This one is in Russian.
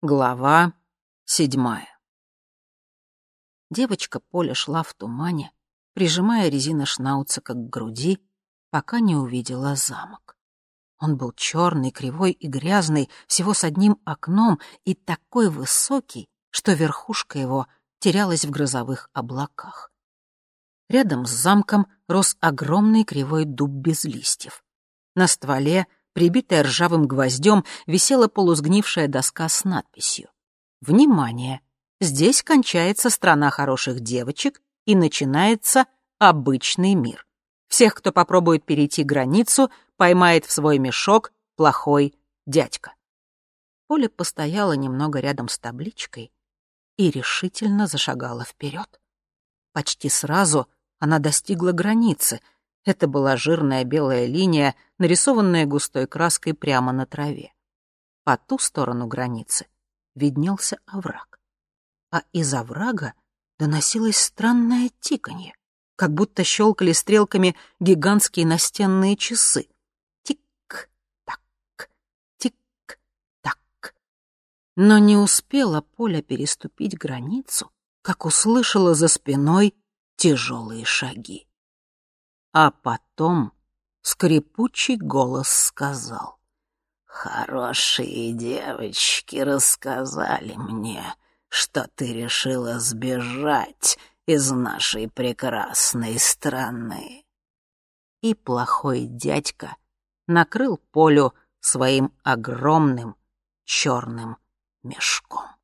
Глава седьмая. Девочка Поля шла в тумане, прижимая резиношнауца к груди, пока не увидела замок. Он был черный, кривой и грязный, всего с одним окном и такой высокий, что верхушка его терялась в грозовых облаках. Рядом с замком рос огромный кривой дуб без листьев. На стволе — прибитая ржавым гвоздем, висела полусгнившая доска с надписью. «Внимание! Здесь кончается страна хороших девочек и начинается обычный мир. Всех, кто попробует перейти границу, поймает в свой мешок плохой дядька». Поля постояла немного рядом с табличкой и решительно зашагала вперед. Почти сразу она достигла границы — это была жирная белая линия, нарисованная густой краской прямо на траве. По ту сторону границы виднелся овраг. А из оврага доносилось странное тиканье, как будто щелкали стрелками гигантские настенные часы. Тик-так, тик-так. Но не успела Поля переступить границу, как услышала за спиной тяжелые шаги. А потом скрипучий голос сказал. «Хорошие девочки рассказали мне, что ты решила сбежать из нашей прекрасной страны». И плохой дядька накрыл Полю своим огромным черным мешком.